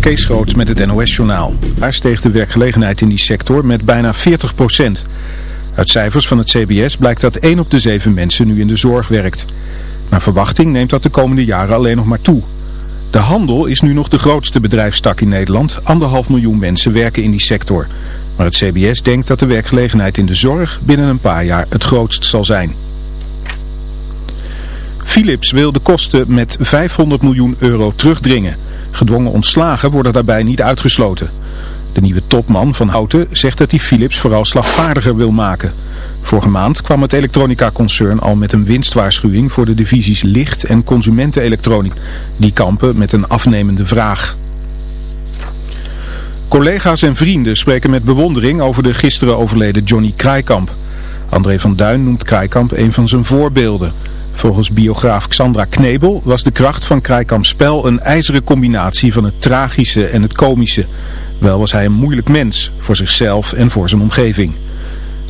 Kees Groot met het NOS-journaal. Daar steeg de werkgelegenheid in die sector met bijna 40% Uit cijfers van het CBS blijkt dat 1 op de 7 mensen nu in de zorg werkt. Naar verwachting neemt dat de komende jaren alleen nog maar toe. De handel is nu nog de grootste bedrijfstak in Nederland. Anderhalf miljoen mensen werken in die sector. Maar het CBS denkt dat de werkgelegenheid in de zorg binnen een paar jaar het grootst zal zijn. Philips wil de kosten met 500 miljoen euro terugdringen. Gedwongen ontslagen worden daarbij niet uitgesloten. De nieuwe topman van Houten zegt dat hij Philips vooral slagvaardiger wil maken. Vorige maand kwam het elektronica-concern al met een winstwaarschuwing voor de divisies licht- en consumentenelektronica. Die kampen met een afnemende vraag. Collega's en vrienden spreken met bewondering over de gisteren overleden Johnny Kraaikamp. André van Duin noemt Kraaikamp een van zijn voorbeelden. Volgens biograaf Xandra Knebel was de kracht van Kraaikamps spel een ijzeren combinatie van het tragische en het komische. Wel was hij een moeilijk mens, voor zichzelf en voor zijn omgeving.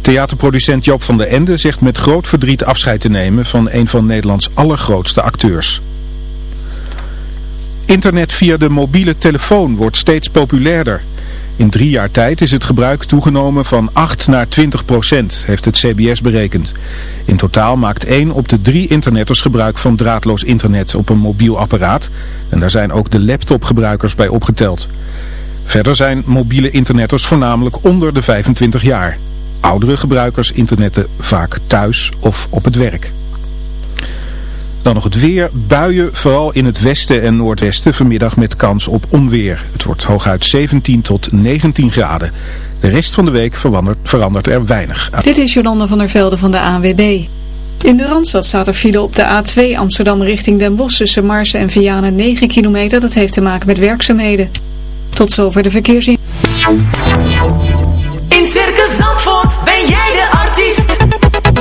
Theaterproducent Joop van der Ende zegt met groot verdriet afscheid te nemen van een van Nederlands allergrootste acteurs. Internet via de mobiele telefoon wordt steeds populairder. In drie jaar tijd is het gebruik toegenomen van 8 naar 20 procent, heeft het CBS berekend. In totaal maakt 1 op de 3 internetters gebruik van draadloos internet op een mobiel apparaat. En daar zijn ook de laptopgebruikers bij opgeteld. Verder zijn mobiele internetters voornamelijk onder de 25 jaar. Oudere gebruikers internetten vaak thuis of op het werk. Dan nog het weer. Buien, vooral in het westen en noordwesten. Vanmiddag met kans op onweer. Het wordt hooguit 17 tot 19 graden. De rest van de week verandert, verandert er weinig. Dit is Jolanda van der Velde van de ANWB. In de Randstad staat er file op de A2 Amsterdam richting Den Bosch tussen Marsen en Vianen 9 kilometer. Dat heeft te maken met werkzaamheden. Tot zover de verkeersin. In Circus Zandvoort ben jij de artiest.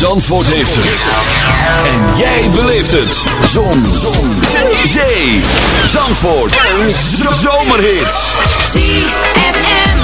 Zandvoort heeft het. En jij beleeft het. Zon. Zon. Zee. Zandvoort. En zomerhits. ZFM.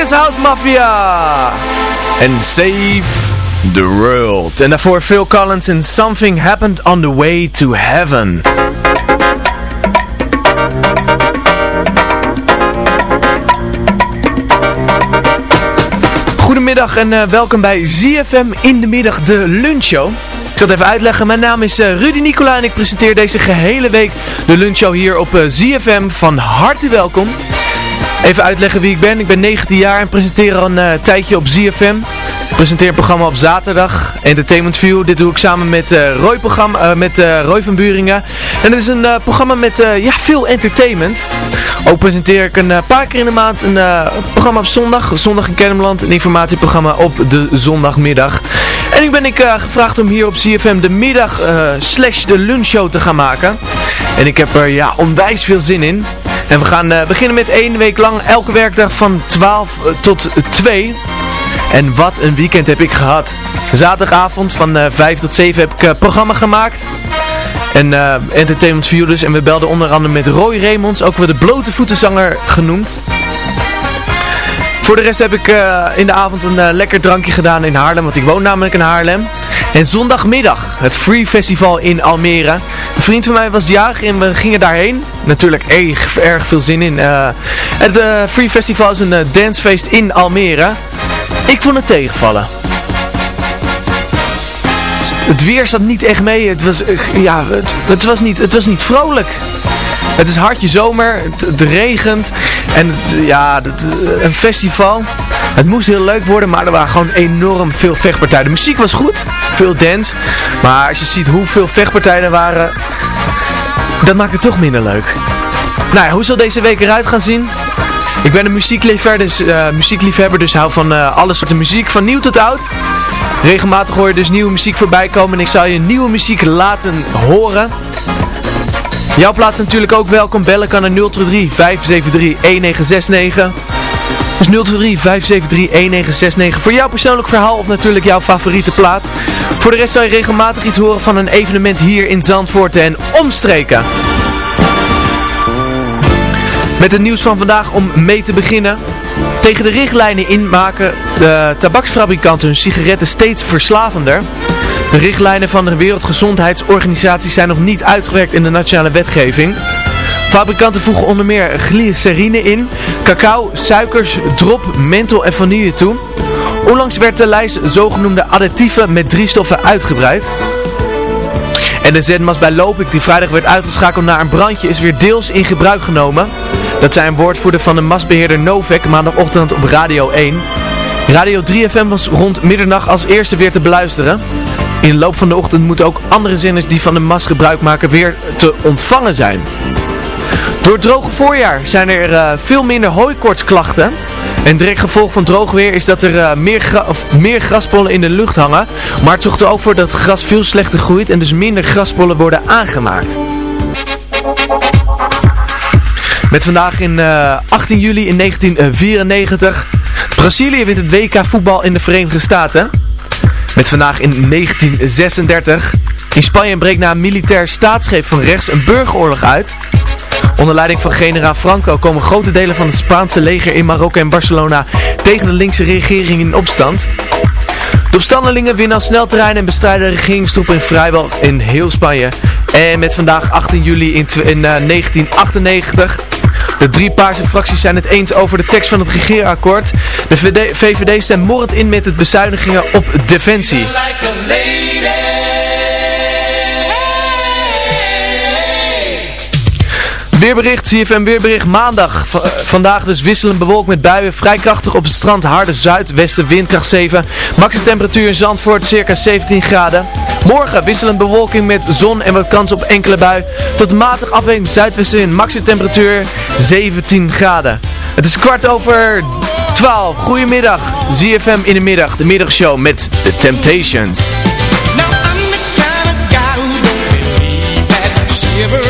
Swedish House Mafia. En Save the World. En daarvoor Phil Collins en Something Happened on the Way to Heaven. Goedemiddag en eh, welkom bij ZFM in de middag, de lunchshow. Ik zal het even uitleggen. Mijn naam is eh, Rudy Nicola en ik presenteer deze gehele week de lunchshow hier op eh, ZFM. Van harte welkom. Even uitleggen wie ik ben. Ik ben 19 jaar en presenteer al een eh, tijdje op ZFM. Ik presenteer een programma op zaterdag, Entertainment View. Dit doe ik samen met, eh, Roy, eh, met Roy van Buringen. En het is een programma met ja, veel entertainment. Ook presenteer ik een paar keer in de maand een programma op zondag. Zondag in Kennemerland, een informatieprogramma op de zondagmiddag. En ik ben ik gevraagd om hier op CFM de middag slash de lunchshow te gaan maken. En ik heb er ja, onwijs veel zin in. En we gaan eh, beginnen met één week lang elke werkdag van 12 eh, tot 2. En wat een weekend heb ik gehad. Zaterdagavond van eh 5 tot 7 heb ik eh, programma gemaakt. En eh, Entertainment View dus. En we belden onder andere met Roy Raymonds, ook wel de blote voetenzanger genoemd. Voor de rest heb ik eh, in de avond een eh, lekker drankje gedaan in Haarlem, want ik woon namelijk in Haarlem. En zondagmiddag het Free Festival in Almere. Een vriend van mij was jarig en we gingen daarheen. Natuurlijk erg, erg veel zin in. Eh, het eh, Free Festival is een eh, dancefeest in Almere. Ik vond het tegenvallen. het weer zat niet echt mee. Het was, ja, het, was niet, het was niet vrolijk. Het is hartje zomer, het, regent en het, ja, een festival. Het moest heel leuk worden, maar er waren gewoon enorm veel vechtpartijen. De muziek was goed, veel dance. Maar als je ziet hoeveel vechtpartijen er waren, dat maakt het toch minder leuk. Nou ja, hoe zal deze week eruit gaan zien? Ik ben een muziekliefhebber, dus, eh, muziekliefhebber, dus hou van eh, alle soorten muziek, van nieuw tot oud. Regelmatig hoor je dus nieuwe muziek voorbij komen en ik zal je nieuwe muziek laten horen. Jouw plaats natuurlijk ook welkom. Bellen kan naar 023 573 1969. Dus 023 573 1969 voor jouw persoonlijk verhaal of natuurlijk jouw favoriete plaat. Voor de rest zal je regelmatig iets horen van een evenement hier in Zandvoort en omstreken. Met het nieuws van vandaag om mee te beginnen. Tegen de richtlijnen in maken de tabaksfabrikanten hun sigaretten steeds verslavender. De richtlijnen van de Wereldgezondheidsorganisatie zijn nog niet uitgewerkt in de nationale wetgeving. Fabrikanten voegen onder meer glycerine in, cacao, suikers, drop, menthol en vanille toe. Onlangs werd de lijst zogenoemde additieven met drie stoffen uitgebreid. En de zendmast bij Lopik die vrijdag werd uitgeschakeld na een brandje is weer deels in gebruik genomen. Dat zijn woordvoerder van de mastbeheerder Novek maandagochtend op Radio 1. Radio 3FM was rond middernacht als eerste weer te beluisteren. In de loop van de ochtend moeten ook andere zenders die van de mast gebruik maken weer te ontvangen zijn. Door het droge voorjaar zijn er uh, veel minder hooikortsklachten. En direct gevolg van droog weer is dat er uh, meer, meer graspollen in de lucht hangen. Maar het zorgt er ook voor dat het gras veel slechter groeit en dus minder graspollen worden aangemaakt. Met vandaag in uh, 18 juli in 1994. Brazilië wint het WK voetbal in de Verenigde Staten. Met vandaag in 1936. In Spanje breekt na een militair staatsgreep van rechts een burgeroorlog uit. Onder leiding van generaal Franco komen grote delen van het Spaanse leger in Marokko en Barcelona tegen de linkse regering in opstand. De opstandelingen winnen snel terrein en bestrijden regeringstroepen in vrijwel in heel Spanje. En met vandaag 18 juli in, in uh, 1998 de drie paarse fracties zijn het eens over de tekst van het regeerakkoord. De VD, VVD stemt morrend in met het bezuinigingen op defensie. Weerbericht, CFM Weerbericht maandag. V vandaag dus wisselend bewolkt met buien. Vrij krachtig op het strand, harde zuidwesten, windkracht 7. Maximum temperatuur in Zandvoort circa 17 graden. Morgen wisselend bewolking met zon en wat kans op enkele bui. Tot matig afwegend zuidwestenwind. Maximum temperatuur 17 graden. Het is kwart over 12. Goedemiddag. ZFM in de middag. De middagshow met The Temptations. Now I'm the kind of guy who don't believe that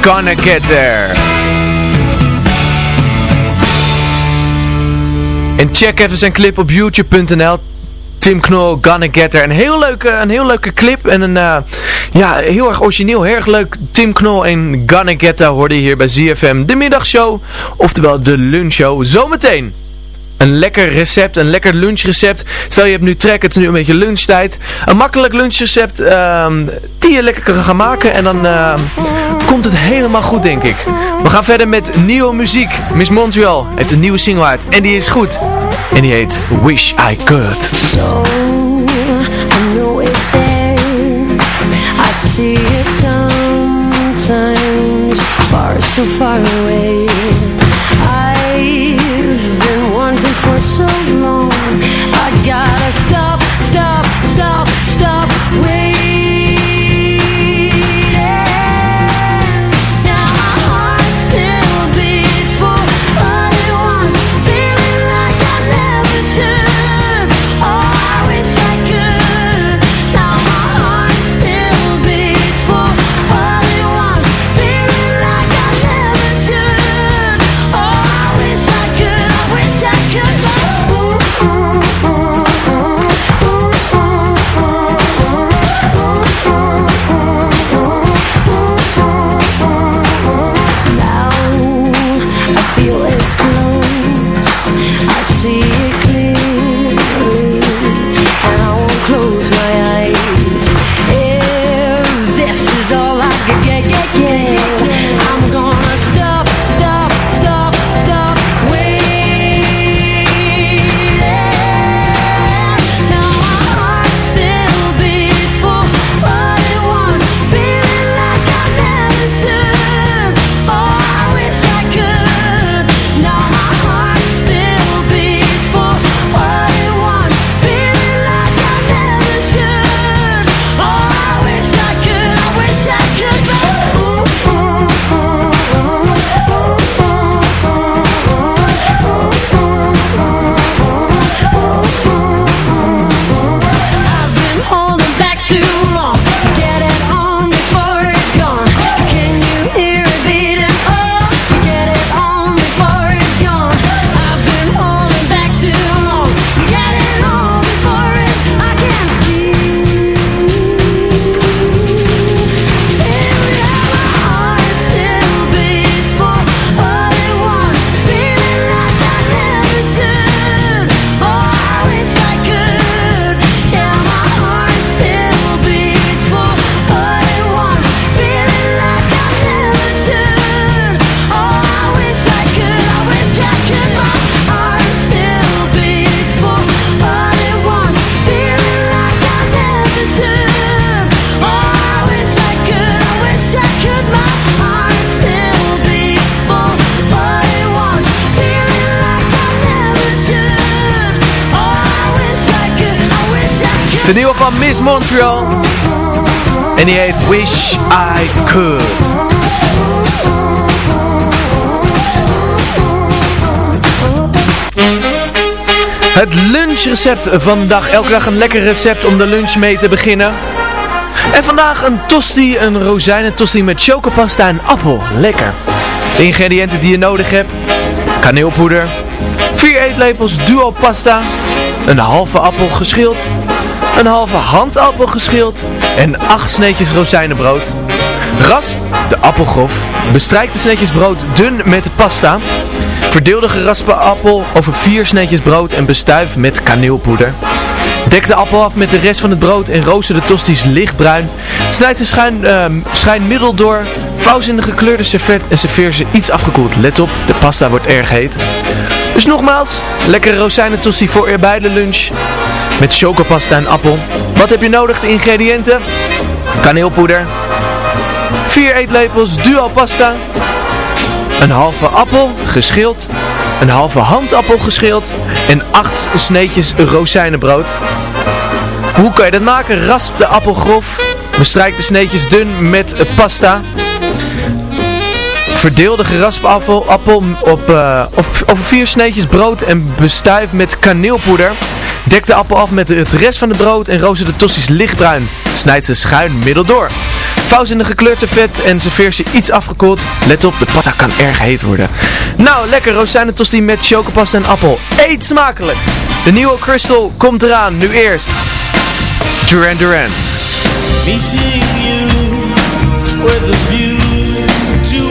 Gonna Get There. En check even zijn clip op youtube.nl. Tim Knol, Gonna Get Een heel leuke, een heel leuke clip en een eh, ja, heel erg origineel, heel erg leuk. Tim Knol en Gonna Get her hoorde hier bij ZFM. De middagshow, oftewel de lunchshow, zometeen een lekker recept, een lekker lunchrecept. Stel je hebt nu trek, het is nu een beetje lunchtijd. Een makkelijk lunchrecept um, die je lekker kan gaan maken. En dan ehm, komt het helemaal goed, denk ik. We gaan verder met nieuwe muziek. Miss Montreal heeft een nieuwe single uit. En die is goed. En die heet Wish I Could. So, there. I see it. Far, so far away. De nieuwe van Miss Montreal. En die heet Wish I Could. Het lunchrecept van de dag. Elke dag een lekker recept om de lunch mee te beginnen. En vandaag een tosti, een rozijnentosti met chocopasta en appel. Lekker. De ingrediënten die je nodig hebt. Kaneelpoeder. 4 eetlepels duo pasta. Een halve appel geschild. Een halve handappel geschild. En 8 sneetjes rozijnenbrood. Rasp de appelgrof. Bestrijk de sneetjes brood dun met de pasta. Verdeel de geraspe appel over 4 sneetjes brood en bestuif met kaneelpoeder. Dek de appel af met de rest van het brood en rooster de tosties lichtbruin. Snijd de ehm, schijn middel door. Vouw ze in de gekleurde servet en serveer ze iets afgekoeld. Let op, de pasta wordt erg heet. Dus nogmaals, lekkere rozijnentosti voor bij de lunch. Met chocopasta en appel. Wat heb je nodig? De ingrediënten. Kaneelpoeder. 4 eetlepels duo pasta. Een halve appel geschild. Een halve handappel geschild. En 8 sneetjes rozijnenbrood. Hoe kan je dat maken? Rasp de appel grof. Bestrijk de sneetjes dun met pasta. Verdeel de geraspe appel, appel op, eh, op, over vier sneetjes brood en bestuif met kaneelpoeder. Dek de appel af met het rest van het brood en rooster de tosti's lichtbruin. Snijd ze schuin middeldoor. Vouw ze in de gekleurd servet en serveer ze iets afgekoeld. Let op, de pasta kan erg heet worden. Nou, lekker rozijnentosti met chocopasta en appel. Eet smakelijk! De nieuwe Crystal komt eraan, nu eerst. Duran Duran. Meeting you with a view to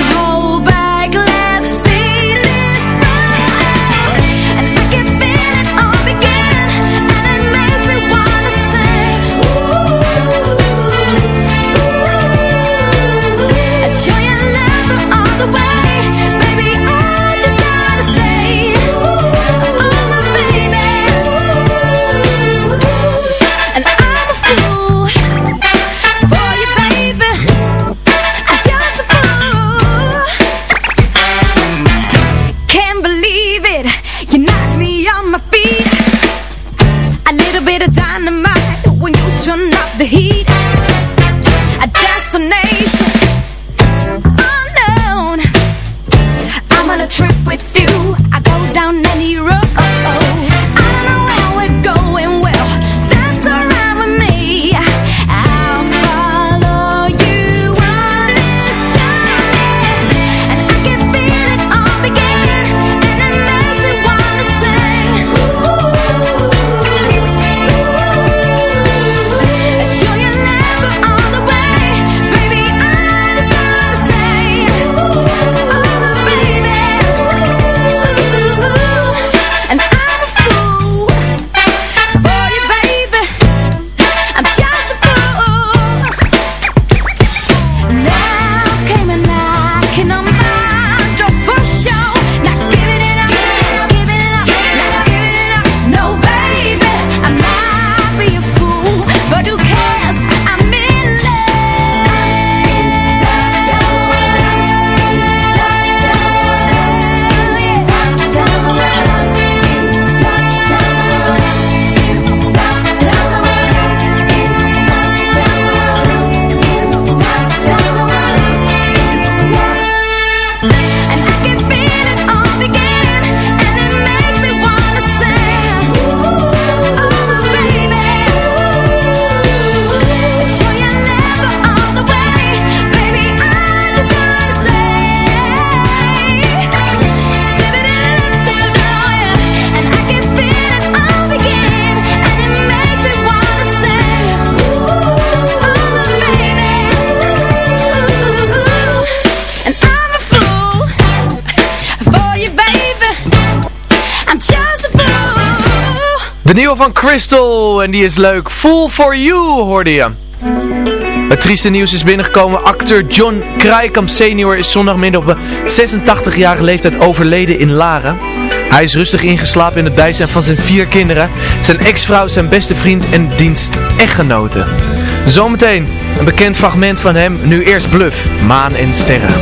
De nieuwe van Crystal, en die is leuk. Fool for You hoorde je. Het trieste nieuws is binnengekomen. Acteur John Krijkamp senior is zondagmiddag op 86-jarige leeftijd overleden in Laren. Hij is rustig ingeslapen in het bijzijn van zijn vier kinderen, zijn ex-vrouw, zijn beste vriend en dienst-echtgenoten. Zometeen een bekend fragment van hem, nu eerst Bluff, Maan en Sterren.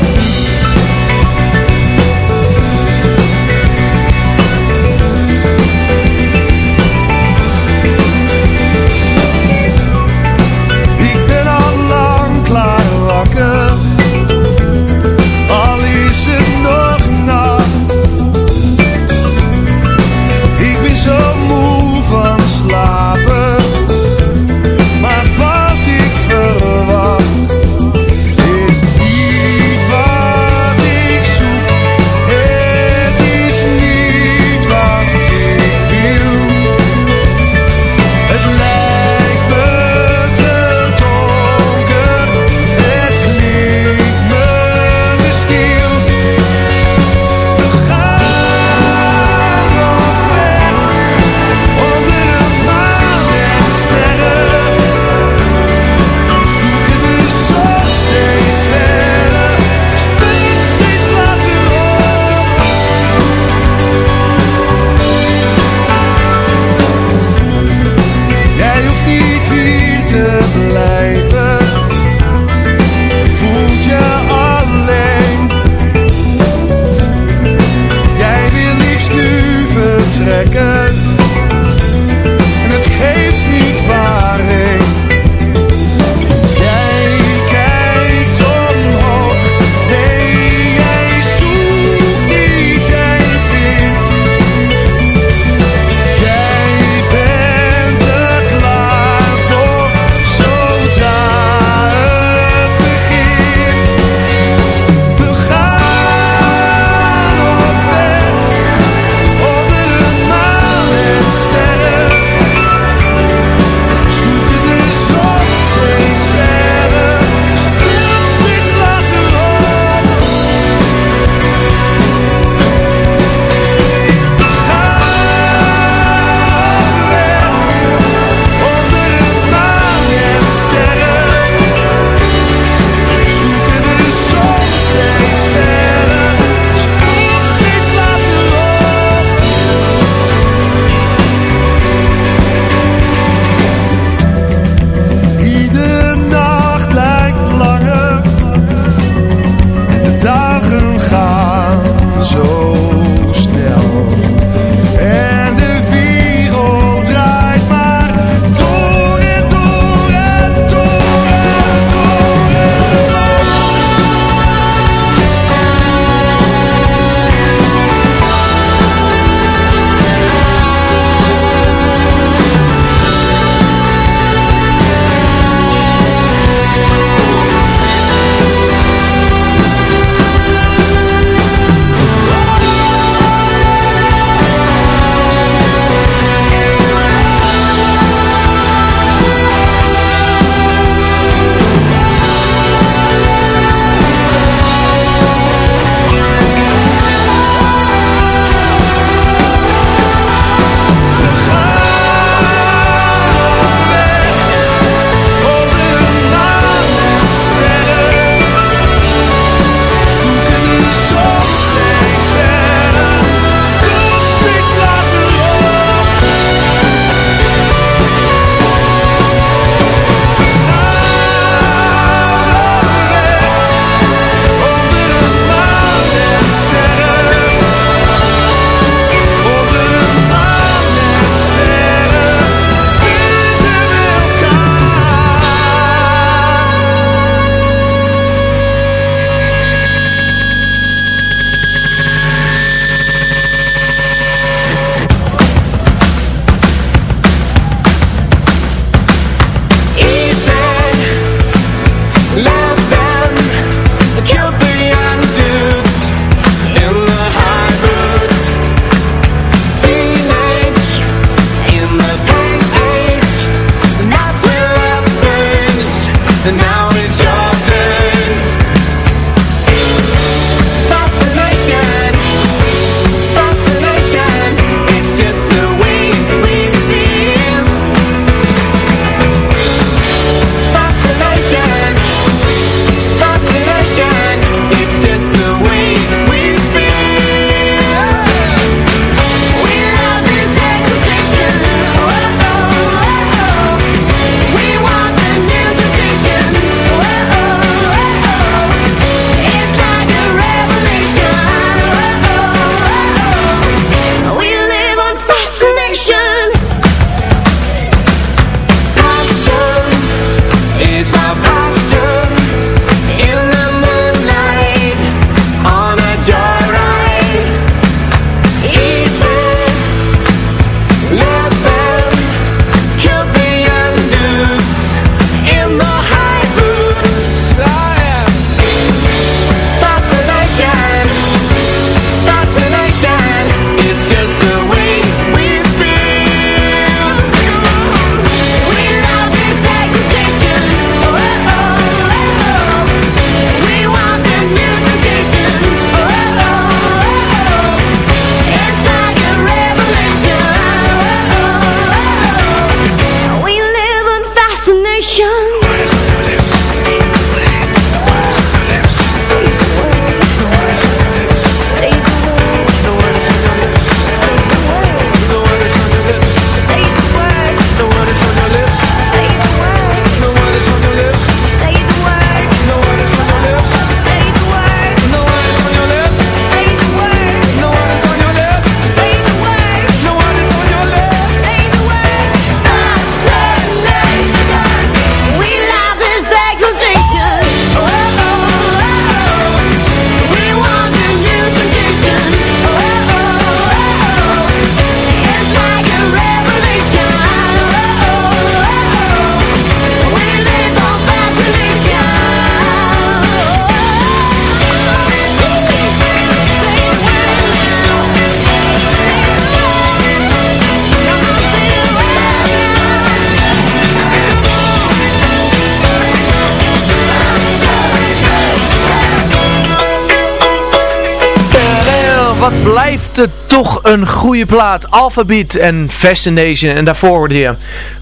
Een goede plaat. Alphabet en Fascination. En daarvoor hoorde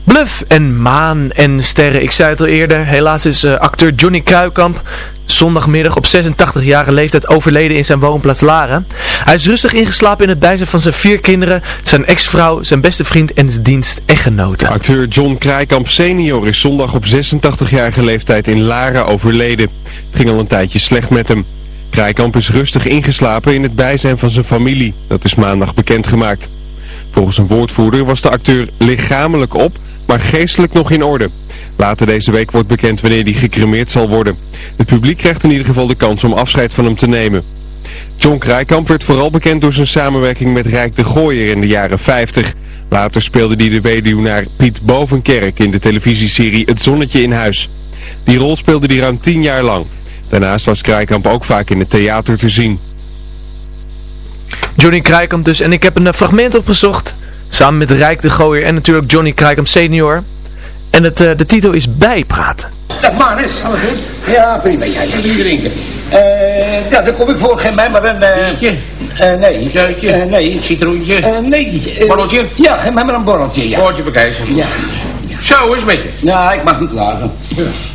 Bluff en Maan en Sterren. Ik zei het al eerder. Helaas is eh, acteur Johnny Kruikamp zondagmiddag op 86-jarige leeftijd overleden in zijn woonplaats Laren. Hij is rustig ingeslapen in het bijzijn van zijn vier kinderen, zijn ex-vrouw, zijn beste vriend en zijn dienst echtgenote. Acteur John Krijkamp senior is zondag op 86-jarige leeftijd in Laren overleden. Het ging al een tijdje slecht met hem. Krijkamp is rustig ingeslapen in het bijzijn van zijn familie. Dat is maandag bekendgemaakt. Volgens een woordvoerder was de acteur lichamelijk op, maar geestelijk nog in orde. Later deze week wordt bekend wanneer hij gecremeerd zal worden. Het publiek krijgt in ieder geval de kans om afscheid van hem te nemen. John Krijkamp werd vooral bekend door zijn samenwerking met Rijk de Gooier in de jaren 50. Later speelde hij de weduwnaar Piet Bovenkerk in de televisieserie Het Zonnetje in Huis. Die rol speelde hij ruim 10 jaar lang. Daarnaast was Krijkamp ook vaak in het theater te zien. Johnny Krijkamp dus. En ik heb een eh, fragment opgezocht. Samen met Rijk de Gooier en natuurlijk Johnny Krijkamp senior. En het, eh, de titel is Bijpraten. Dag Manus, alles goed? Ja, prima. Ja, ik wil drinken. Eh, ja, dan kom ik voor. Geen mij maar een... eh Biertje? eh, nee. Zuitje? Eh, nee. Citroentje? Nee. Borreltje? Ja, geef mij maar een borreltje, ja. Woordje bekijzen. Ja. Zo is met je. Ja, ik mag niet klagen.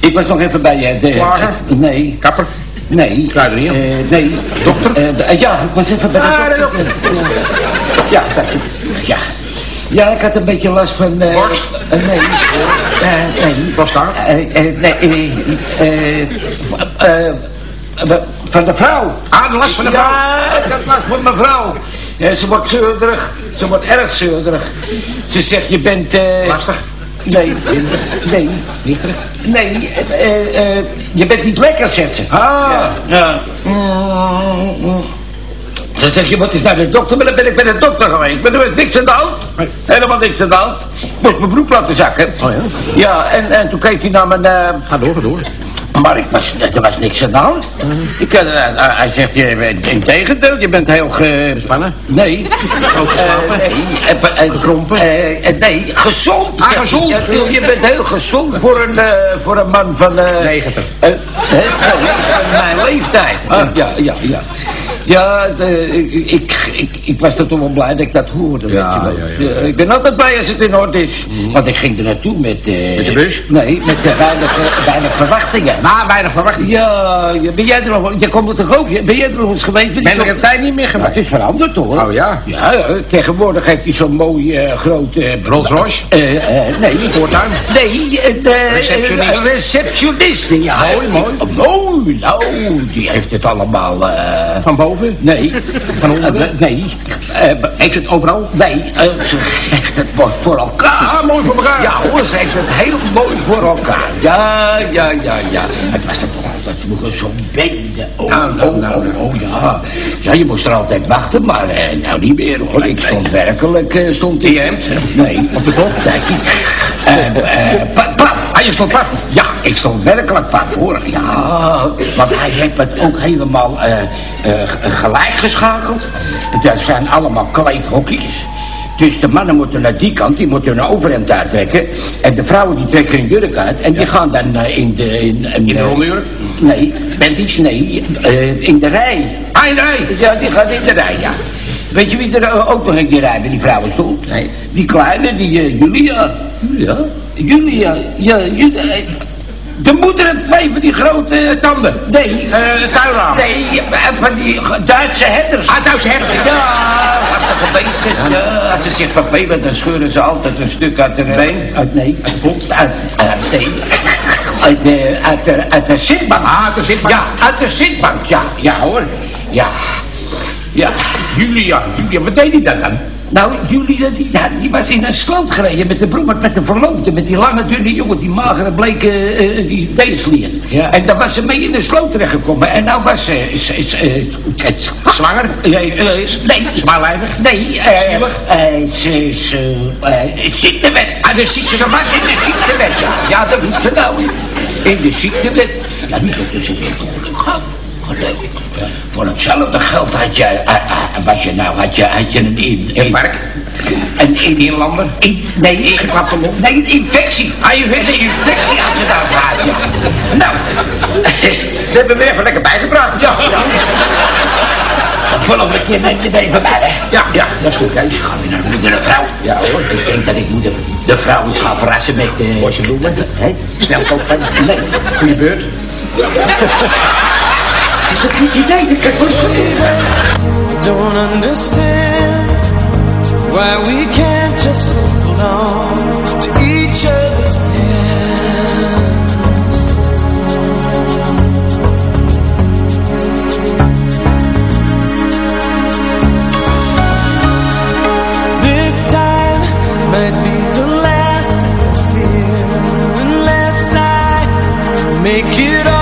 Ik was nog even bij je. De, Klagen? het- nee. Kapper? Nee. Kruidenier? Eh, nee. Dokter? Eh, eh, ja, ik was even bij de Ah, de dokter. Ja, dat- ja. Ja, ik had een beetje last van... eh, Borst? eh, nee. Eh, nee. Eh, eh, nee, eh, eh, eh, eh, van de vrouw. Ah, de last van de vrouw? Ja, ik had last van mijn vrouw. Ja, ze wordt zeurderig. Ze wordt erg zeurderig. Ze zegt, je bent... eh, Lastig? Nee, nee, Niet terug? nee. eh, eh, je bent niet lekker, zegt ze. Ah. Ja. Mm, Ze zegt, je moet eens naar de dokter, maar dan ben ik bij de dokter geweest. Maar er was niks aan de hand. Nee. Helemaal niks aan de hand. Ik moest mijn broek laten zakken. Oh ja? Ja, en, en toen keek hij naar mijn... eh, Ga door, ga door. Maar ik was, er was niks aan de hand. Ik, eh, eh, hij zegt, je in tegendeel, je bent heel ge... Bespannen? Nee. Eh, nee. Bekrompen? nee, gezond. Ah, gezond. Ja, je bent heel gezond voor een, voor een man van... eh 90. eh, hè? Nee, van mijn leeftijd. Ah. Ja, ja, ja. Ja, de, ik, ik, ik, ik was er toch wel blij dat ik dat hoorde. Ja, weet je wel. ja, ja. Eh, ik ben altijd blij als het in orde is. Want ik ging er naartoe met... eh, Met de bus? Nee, met eh, weinig, weinig verwachtingen. Na, weinig verwachting. Ja, ben jij er nog? Jij komt er toch ook? Ben jij er nog eens geweest? Ben er een tijd niet meer Maar geweest. het is veranderd hoor. Oh ja? Ja, tegenwoordig heeft hij zo'n mooi eh, groot... eh, Rolls Royce? nee. Voortuin? Nee, een eh, Receptionist. een receptioniste, ja. Mooi, mooi. Mooi, nou, die heeft het allemaal... Van boven? Nee. Van onderen? Eh, nee. Eh, Heeft het overal? nee, eh, ze heeft het voor elkaar. Ah, mooi voor elkaar. Ja hoor, ze heeft het heel mooi voor elkaar. Ja, ja, ja, ja. Het was toch altijd vroeger zo'n bende. Oh, Nou, nou, oh, nou, oh, oh, ja. Ja, je moest er altijd wachten, maar eh, nou niet meer hoor. Ik stond werkelijk, eh, stond ik... In Nee, op de top. Nee, eh, pa- paf. Ah, je stond. Ja, ik stond werkelijk paf hoor. Ja, want hij heeft het ook helemaal g- gelijk geschakeld. Dat zijn allemaal kleedhokjes. Dus de mannen moeten naar die kant, die moeten hun overhemd uittrekken. En de vrouwen die trekken hun jurk uit. En die gaan dan eh, in de... In, In de rondjurk? Nee, Benties, nee, in de rij. Ah, in de rij. Ja, die gaat in de rij, ja. Weet je wie er ook nog in die rij bij die vrouwen stond? Nee. Die kleine, die Julia. Julia? Julia, ja, Julia. De moeder en twee van die grote... Eh, Tanden? Nee. Eh, tuinraam? Nee, eh, van die Duitse herders. Ah, Duitse herders. Ja, lastige beesten. Ja, als ze zich vervelen, dan scheuren ze altijd een stuk uit de been. Uit, nee, uit. Uit, uit, nee, uit, de, uit, de, uit de zitbank. Ah, uit de zitbank. Ja, uit de zitbank, ja. Ja hoor. Ja. Ja. Julia, Julia, wat deed hij dat dan? Nou, Julia, die, ja, die was in een sloot gereden met de broer, met de verloofde, met die lange, dunne jongen, die magere, bleke, eh, eh, die deesliert. Ja. En daar was ze mee in de sloot terechtgekomen. En nou was ze... eh, Zwanger? Nee, eh, nee. Zwaarlijvig? Nee, eh, eh, ze is eh, ziektewet. Ah, de ziekte, ze was in de ziektewet, ja. Ja, dat doet ze nou. In de ziektewet. Ja, die dokter zit in ja. Voor hetzelfde geld had je, eh, eh, wat je nou, had je, had je een, in. Een inlander? In, nee, ik klap hem op. Nee, een infectie. Ah, Hij heeft een infectie had ze daar gehad. Nou, we hebben weer even lekker bijgebracht. Ja, volgende keer neem je het even bij, hè? Ja, ja, dat is goed, Ik Gaan we naar de vrouw? Ja, hoor. Ik denk dat ik moet de, vrouw eens gaan verrassen met... Uh, Wat je bedoelt, hè? Snel kopen. Nee. Goeie beurt. Don't understand why we can't just hold on to each other's hands. This time might be the last I feel unless I make it all.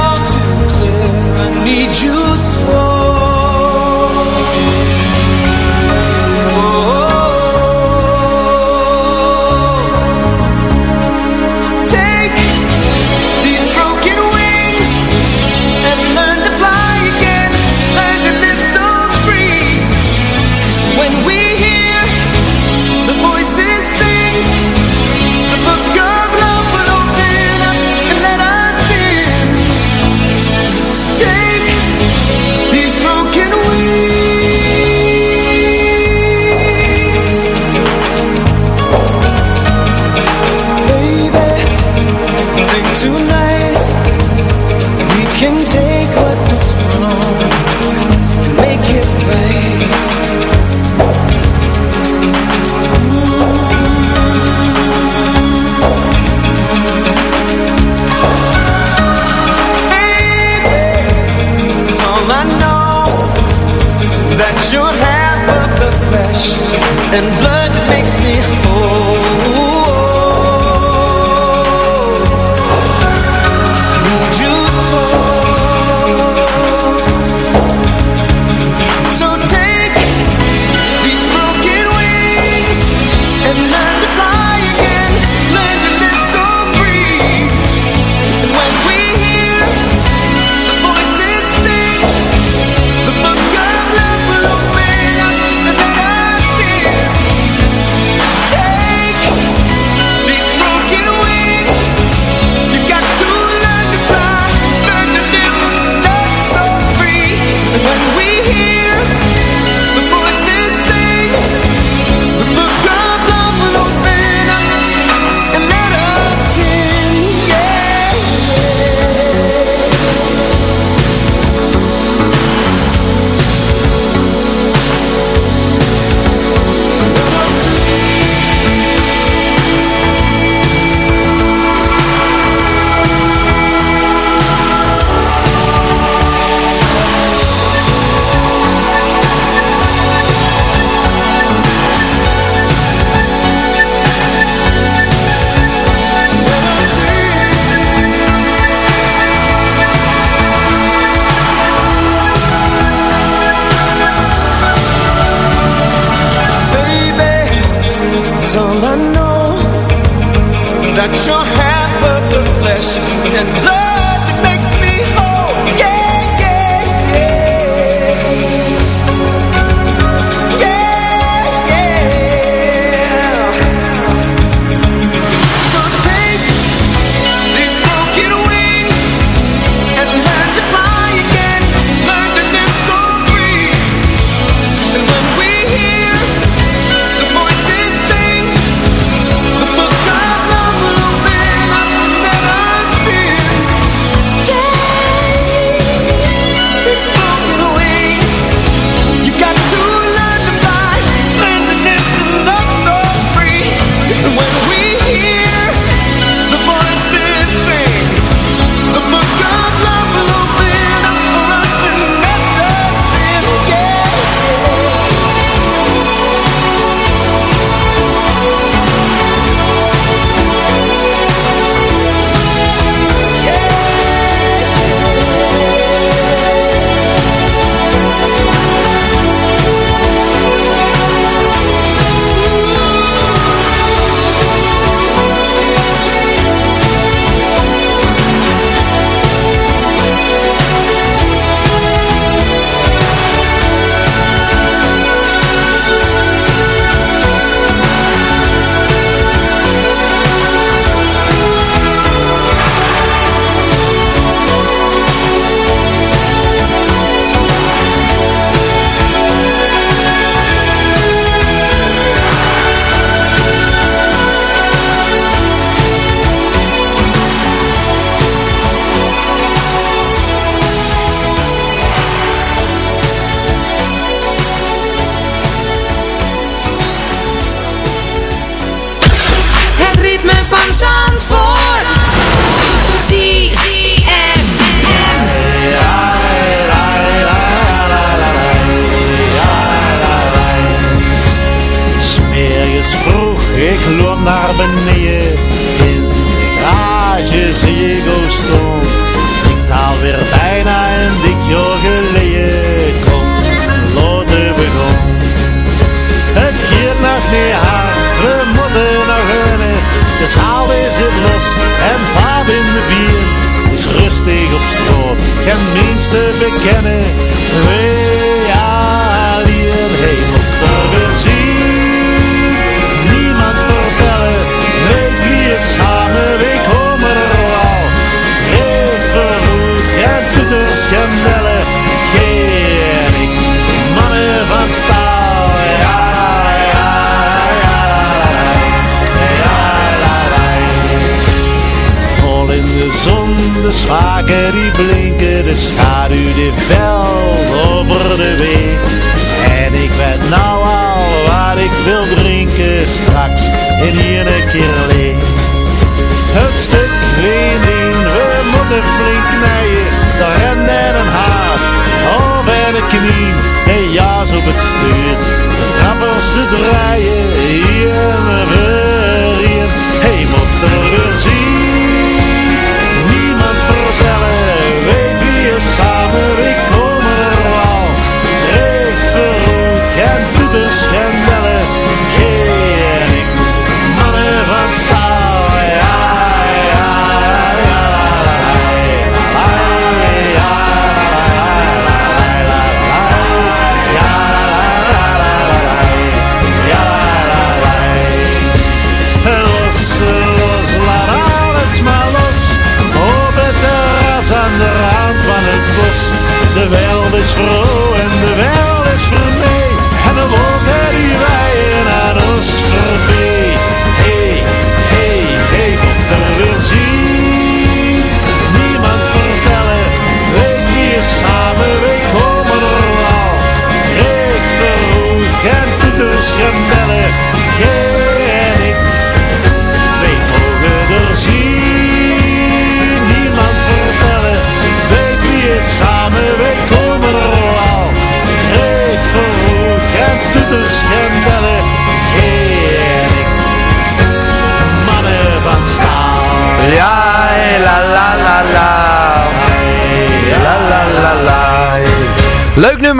in de garage zie ik. Ik taal weer bijna een dik jaar geleden. Kom, loten begon. Het giert nog niet hard, we moeten nog hunnen. De zaal is het los en paap in de bier. Is rustig op stroom geen minste bekennen de zwaken die blinken, de schaduw die over de weg. En ik weet nou al wat ik wil drinken straks in hier een keer leeg. Het stuk in, we moeten flink knijden, de rem en een haas, en een knie, en jas op het stuur. De trappers draaien, hier en weer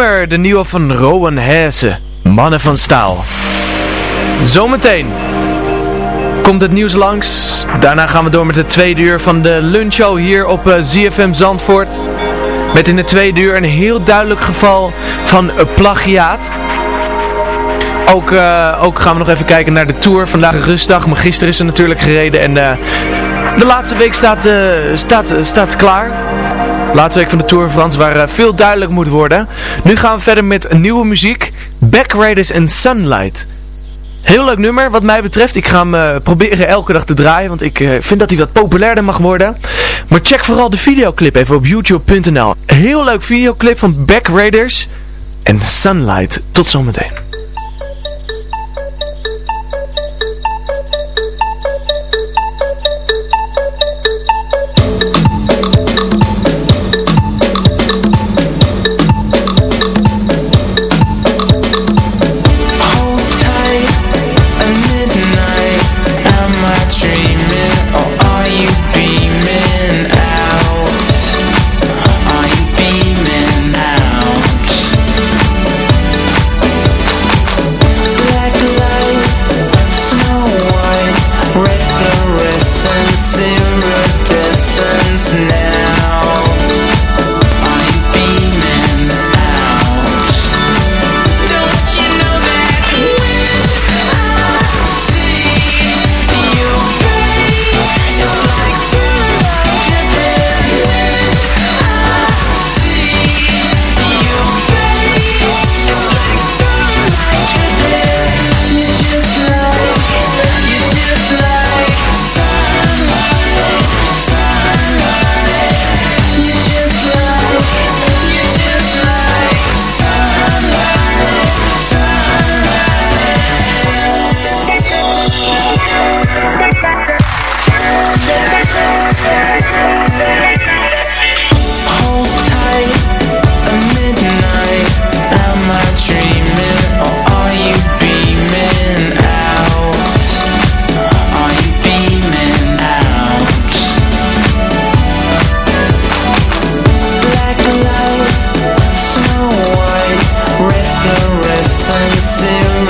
De nieuwe van Rowan Hesse. Mannen van staal. Zometeen komt het nieuws langs. Daarna gaan we door met de tweede uur van de lunchshow hier op eh, ZFM Zandvoort. Met in de tweede uur een heel duidelijk geval van plagiaat. Ook, eh, ook gaan we nog even kijken naar de Tour. Vandaag rustdag, maar gisteren is er natuurlijk gereden. En eh, de laatste week staat, staat, staat klaar. Laatste week van de Tour Frans waar eh, veel duidelijk moet worden. Nu gaan we verder met nieuwe muziek. Back Raiders and Sunlight. Heel leuk nummer wat mij betreft. Ik ga hem eh, proberen elke dag te draaien. Want ik eh, vind dat hij wat populairder mag worden. Maar check vooral de videoclip even op youtube.nl. Heel leuk videoclip van Back Raiders en Sunlight. Tot zometeen. dancing